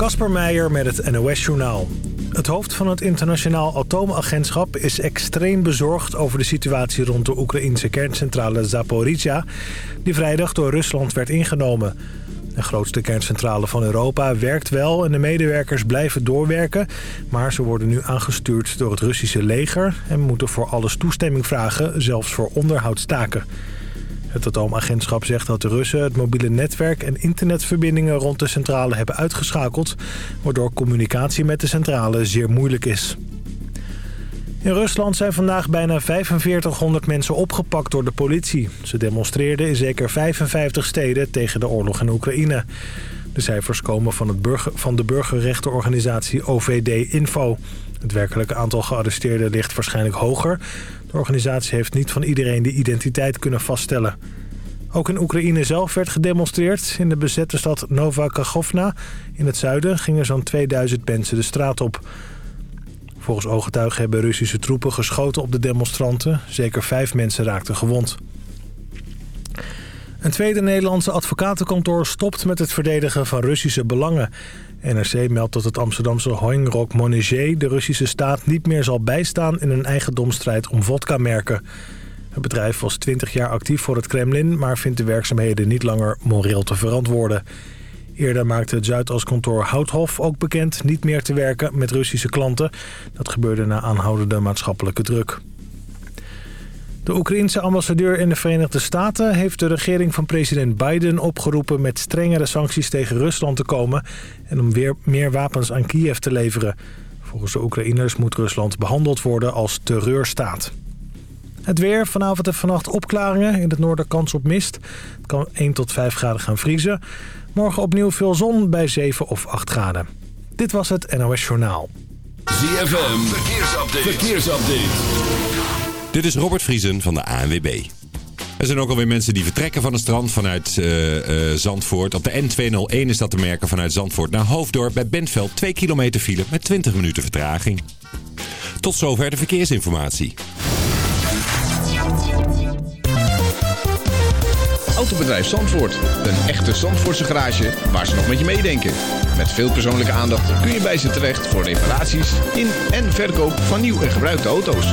Kasper Meijer met het NOS-journaal. Het hoofd van het internationaal atoomagentschap is extreem bezorgd over de situatie rond de Oekraïnse kerncentrale Zaporizhia, die vrijdag door Rusland werd ingenomen. De grootste kerncentrale van Europa werkt wel en de medewerkers blijven doorwerken, maar ze worden nu aangestuurd door het Russische leger en moeten voor alles toestemming vragen, zelfs voor onderhoudstaken. Het atoomagentschap zegt dat de Russen het mobiele netwerk en internetverbindingen rond de centrale hebben uitgeschakeld, waardoor communicatie met de centrale zeer moeilijk is. In Rusland zijn vandaag bijna 4500 mensen opgepakt door de politie. Ze demonstreerden in zeker 55 steden tegen de oorlog in Oekraïne. De cijfers komen van, het burger, van de burgerrechtenorganisatie OVD Info. Het werkelijke aantal gearresteerden ligt waarschijnlijk hoger... De organisatie heeft niet van iedereen de identiteit kunnen vaststellen. Ook in Oekraïne zelf werd gedemonstreerd. In de bezette stad Nova Kachovna in het zuiden gingen zo'n 2000 mensen de straat op. Volgens ooggetuigen hebben Russische troepen geschoten op de demonstranten. Zeker vijf mensen raakten gewond. Een tweede Nederlandse advocatenkantoor stopt met het verdedigen van Russische belangen. NRC meldt dat het Amsterdamse Hoingrok Monéger de Russische staat niet meer zal bijstaan in een eigendomsstrijd om vodka-merken. Het bedrijf was 20 jaar actief voor het Kremlin, maar vindt de werkzaamheden niet langer moreel te verantwoorden. Eerder maakte het Zuidaskantoor Houthof ook bekend niet meer te werken met Russische klanten. Dat gebeurde na aanhoudende maatschappelijke druk. De Oekraïense ambassadeur in de Verenigde Staten heeft de regering van president Biden opgeroepen met strengere sancties tegen Rusland te komen en om weer meer wapens aan Kiev te leveren. Volgens de Oekraïners moet Rusland behandeld worden als terreurstaat. Het weer, vanavond en vannacht opklaringen. In het noorden kans op mist. Het kan 1 tot 5 graden gaan vriezen. Morgen opnieuw veel zon bij 7 of 8 graden. Dit was het NOS Journaal. ZFM, verkeersupdate. verkeersupdate. Dit is Robert Vriesen van de ANWB. Er zijn ook alweer mensen die vertrekken van het strand vanuit uh, uh, Zandvoort. Op de N201 is dat te merken vanuit Zandvoort naar Hoofddorp bij Bentveld 2 kilometer file met 20 minuten vertraging. Tot zover de verkeersinformatie. Autobedrijf Zandvoort. Een echte Zandvoortse garage waar ze nog met je meedenken. Met veel persoonlijke aandacht kun je bij ze terecht voor reparaties in en verkoop van nieuw en gebruikte auto's.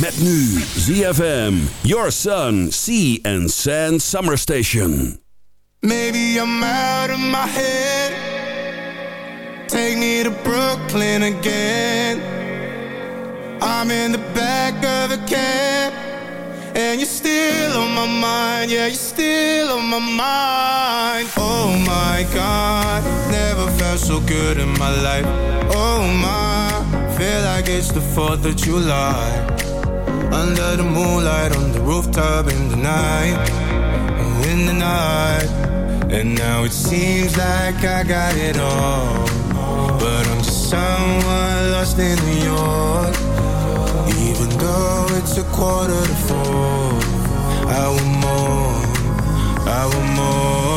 Met nu ZFM, Your Sun, Sea and Sand Summer Station. Maybe I'm out of my head. Take me to Brooklyn again. I'm in the back of a cab. And you're still on my mind. Yeah, you're still on my mind. Oh my God Never felt so good in my life. Oh my Feel like it's the 4th of July Under the moonlight On the rooftop in the night. In the night. And now it seems like I got it all. But I'm just someone lost in New York. Even though it's a quarter to four. I want more, I want more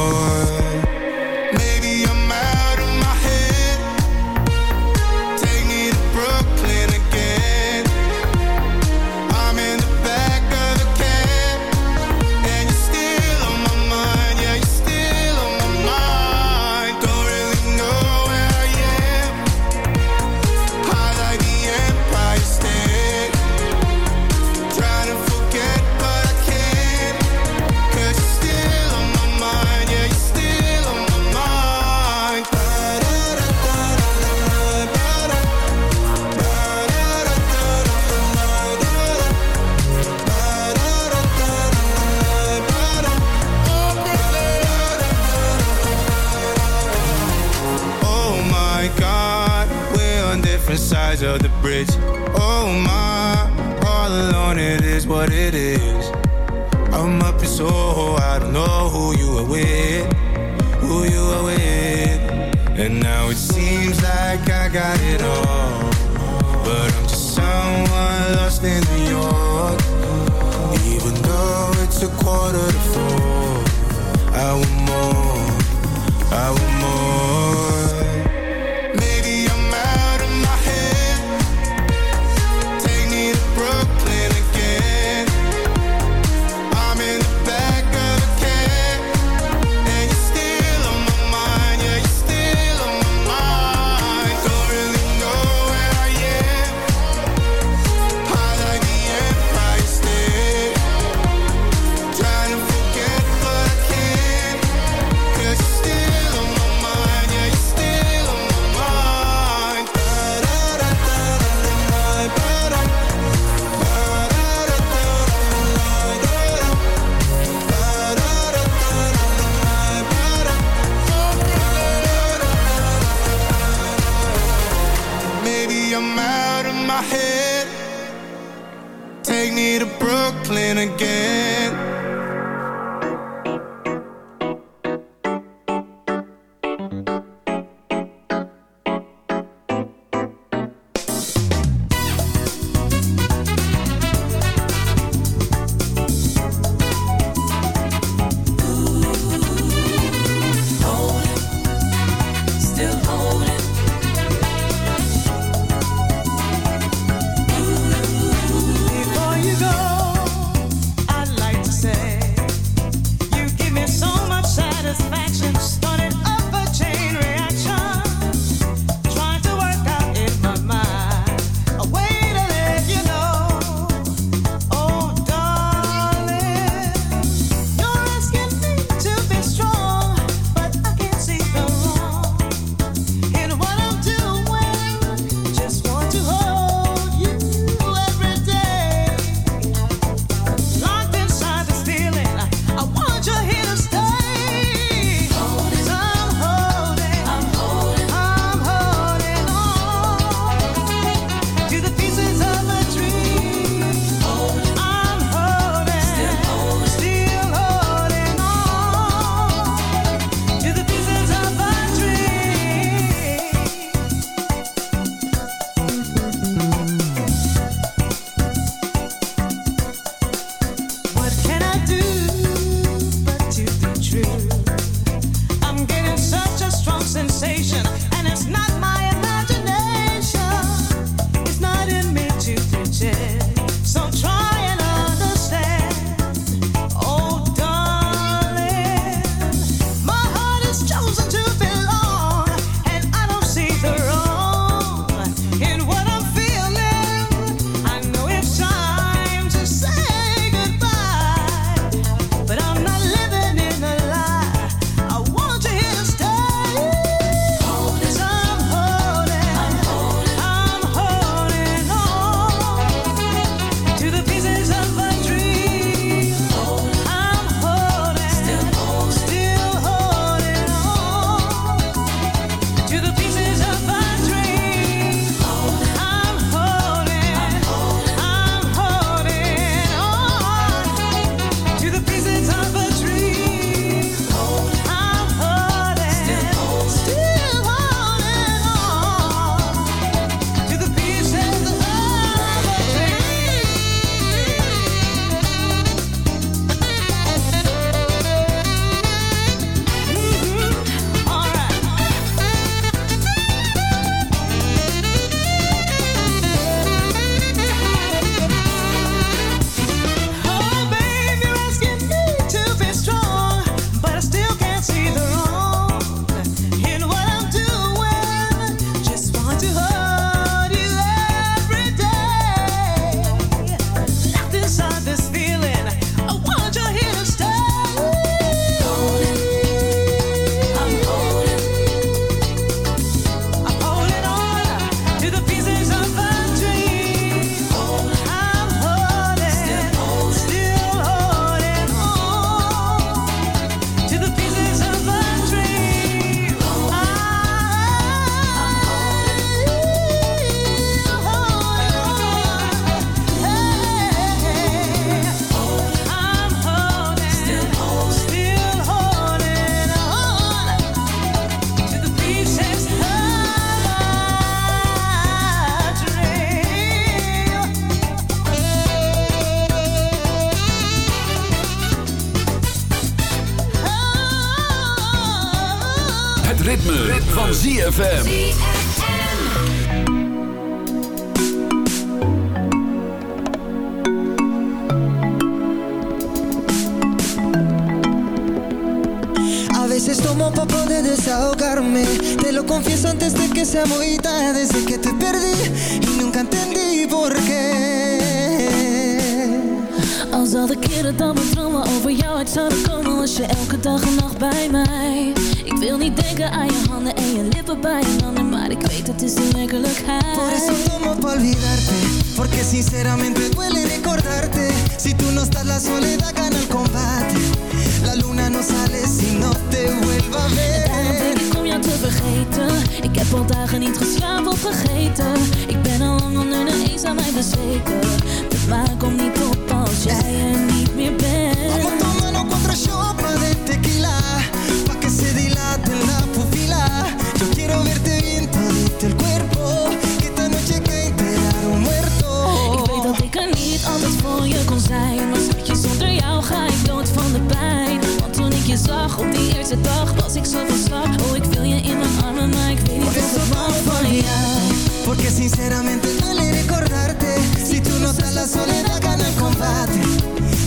zijn. Maar schatje, zonder jou ga ik dood van de pijn. Want toen ik je zag op die eerste dag Was ik zo van slag. Oh, ik wil je in mijn armen Maar ik weet niet of ik van jou. Porque sinceramente duele recordarte. Si tú no estás la soledad gana el combate.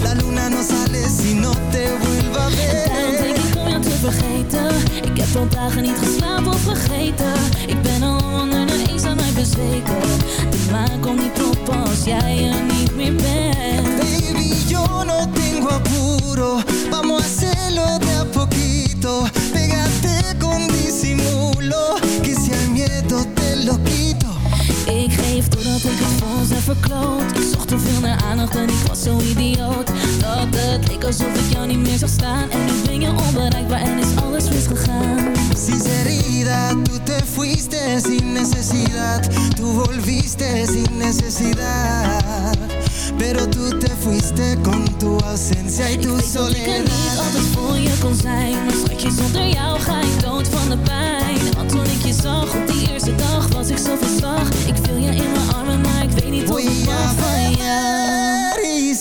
La luna no sale si no te vuelva a Daarom ver denk ik om jou te vergeten. Ik heb al dagen niet geslapen of vergeten. Ik ben al onder de eens aan mij bezweken. De maan komt niet op als jij er niet meer bent yo no tengo apuro. Vamos a hacerlo de a poquito. Pégate con disimulo Que si al miedo te lo quito. Ik geef doordat ik het voor heb verkloot. Ik zocht te veel naar aandacht en ik was zo idioot. Dat het leek alsof ik jou niet meer zag staan. En nu ben je onbereikbaar en is alles misgegaan. Sinceridad, tú te fuiste sin necesidad. Tú volviste sin necesidad Pero tú te fuiste con tu ausencia y Ik tu weet dat ik er niet soledad. altijd voor je kon zijn Maar schatje, zonder jou ga ik dood van de pijn. Want toen ik je zag op die eerste dag was ik zo van slag Ik viel je in mijn armen, maar ik weet niet of ik mag van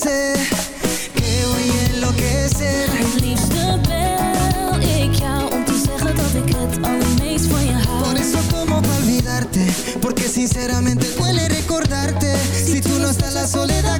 sé Que voy a enloquecer. Het liefste bel ik jou om te zeggen dat ik het allermeest van je Por hou eso como pa' olvidarte Porque sinceramente duele recordarte. Si tú no estás la soledad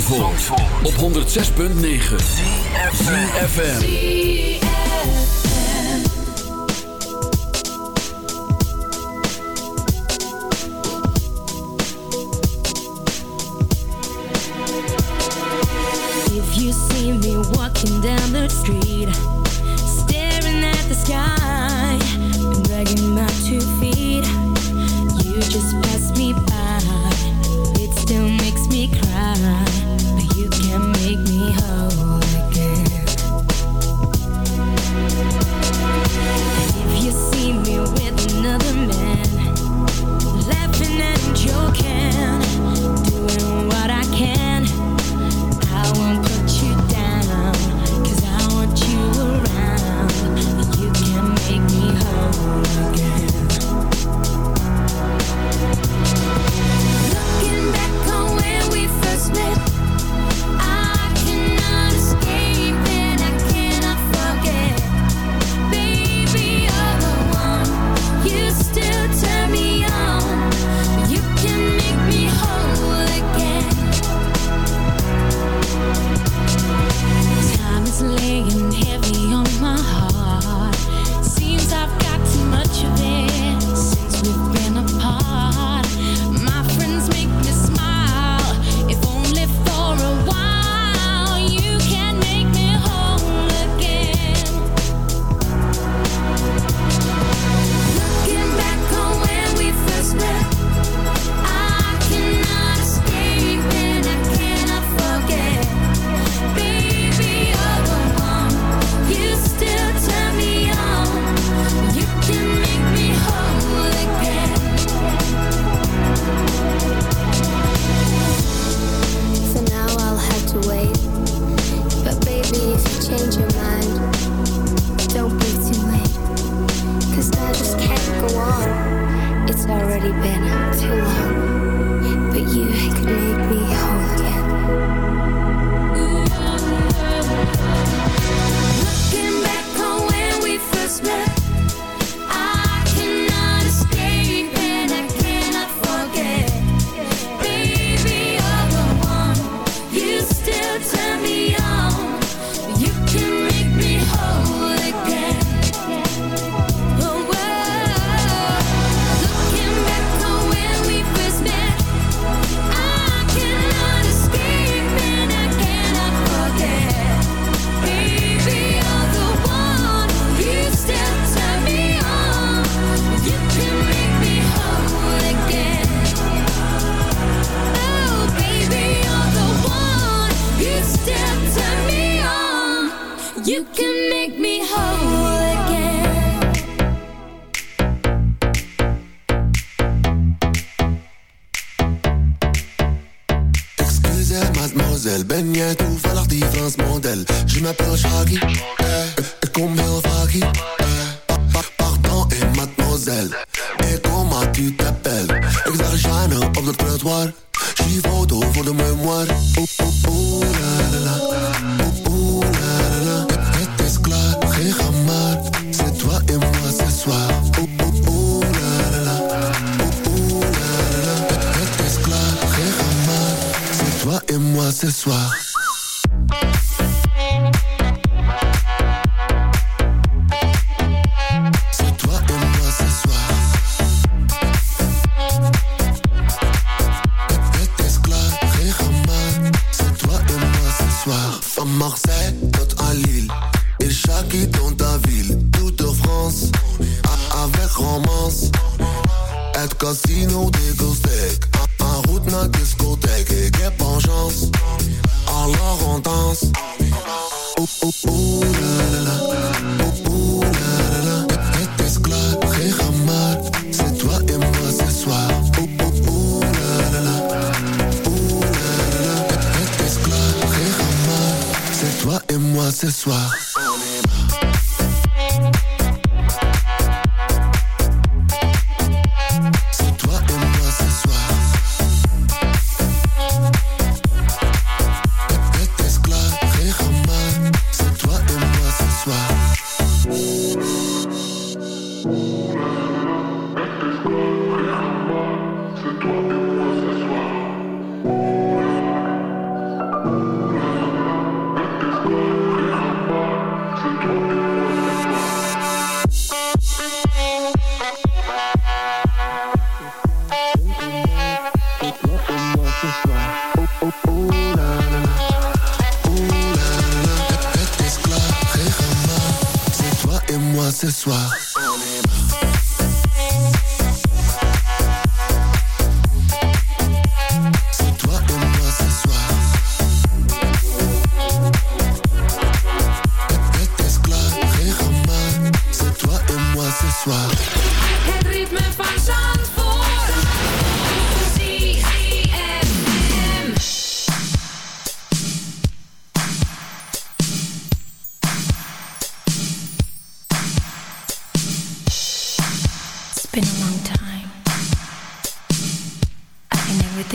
Zandvoort, op 106.9 CFFM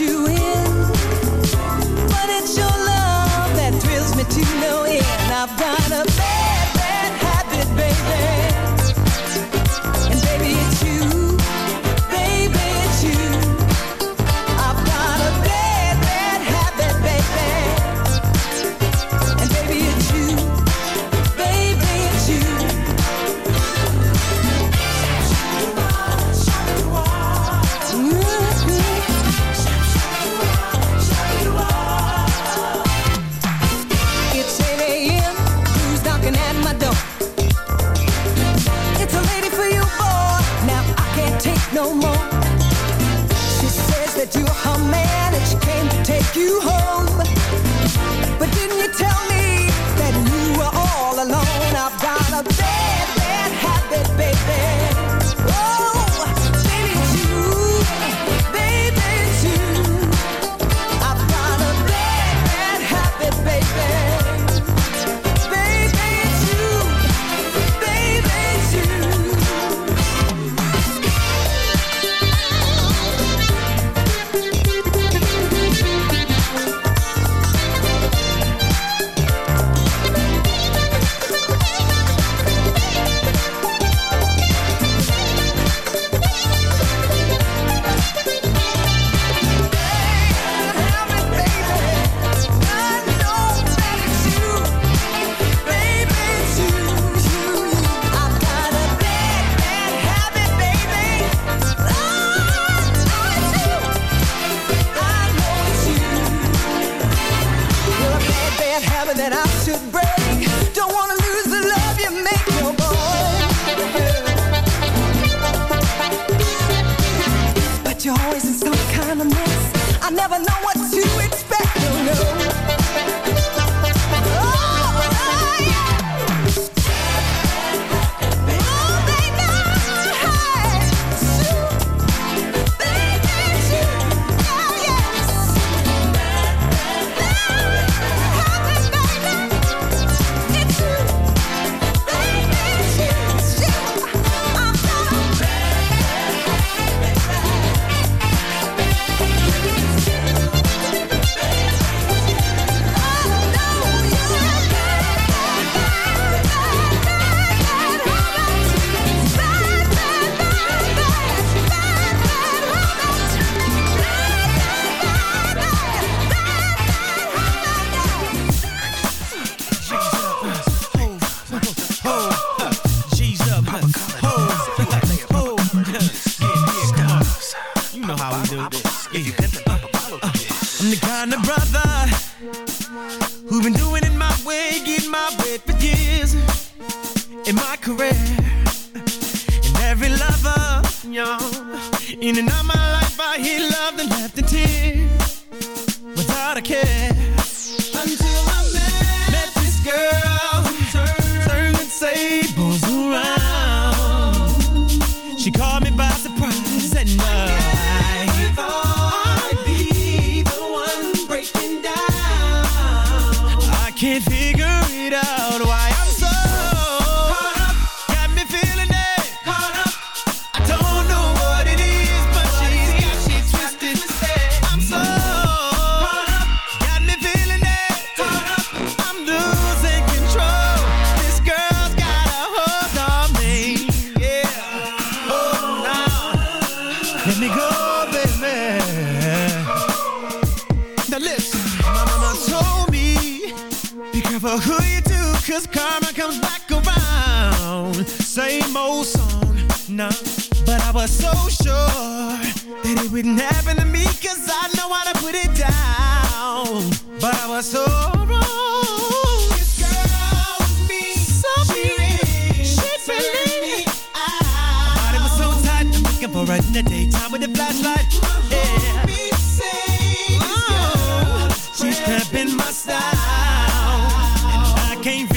you in. But it's your love that thrills me to no end. I've got a said you were her man and she came to take you home. paper in the daytime with the flashlight. Yeah. Oh, she's cramping my style, and I can't.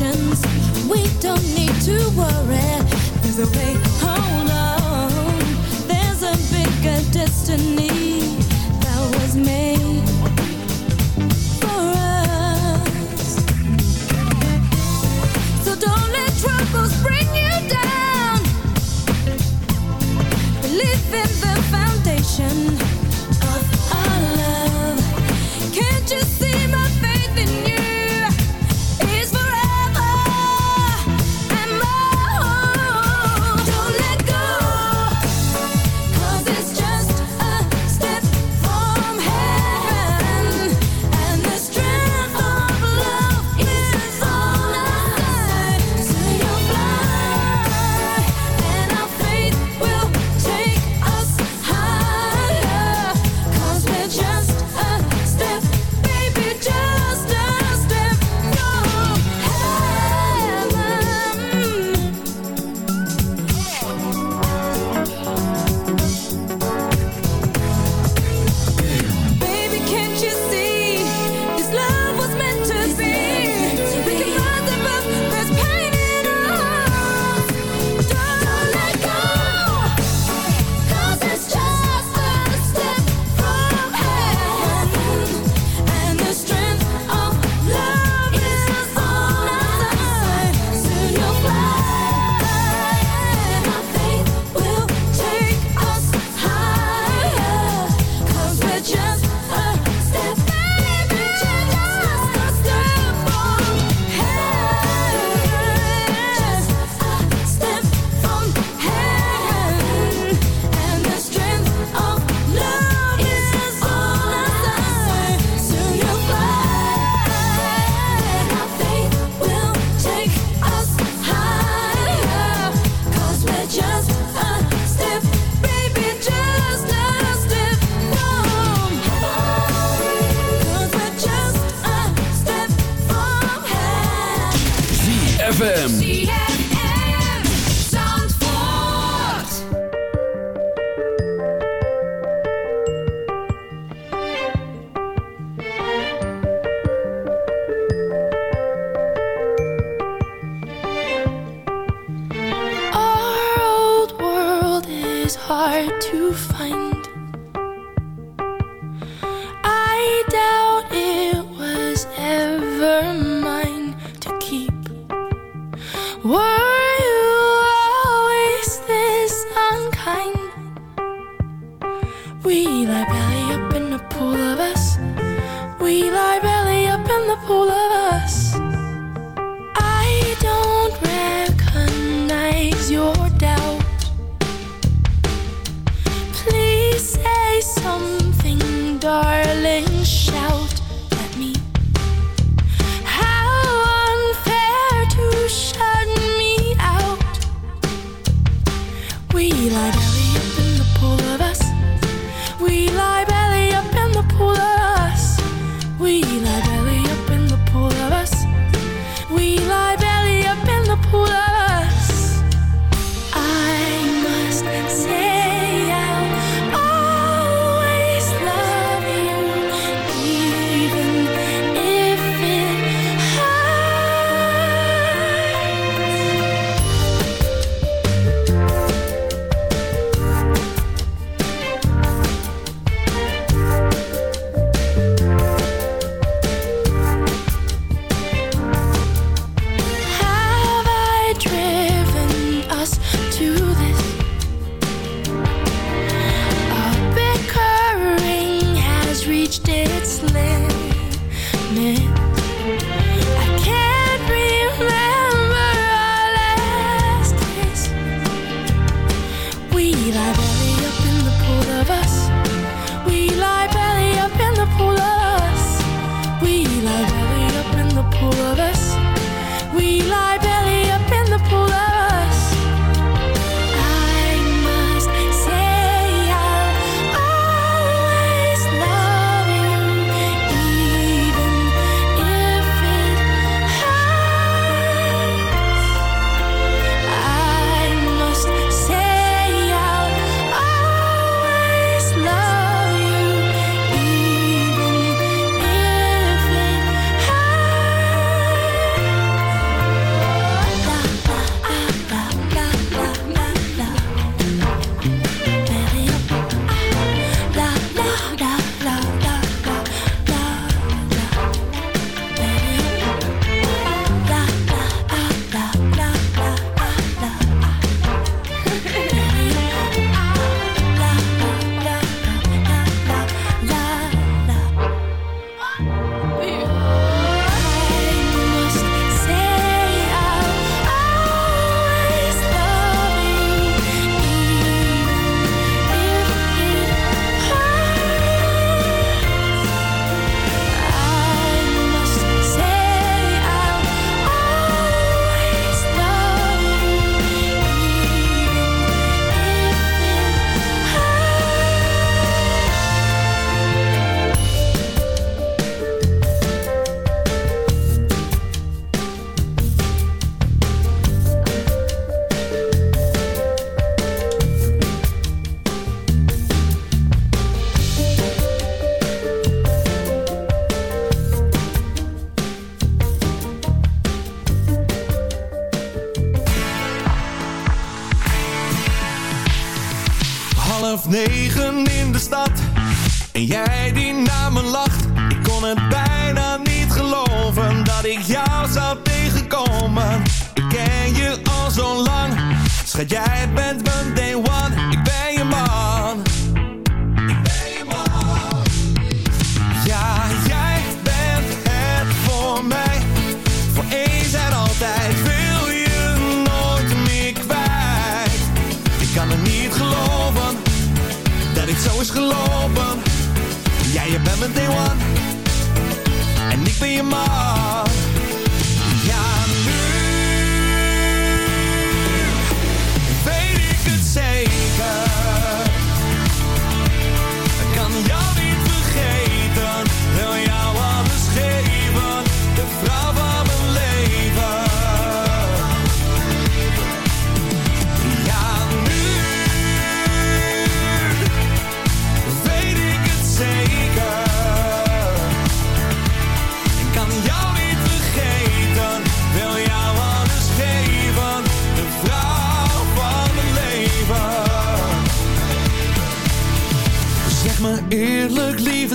emotions. We don't need to worry. There's a way, hold on. There's a bigger destiny that was made for us. So don't let troubles bring you down. Believe in the foundation.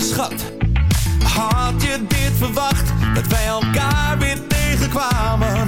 schat, had je dit verwacht? Dat wij elkaar weer tegenkwamen.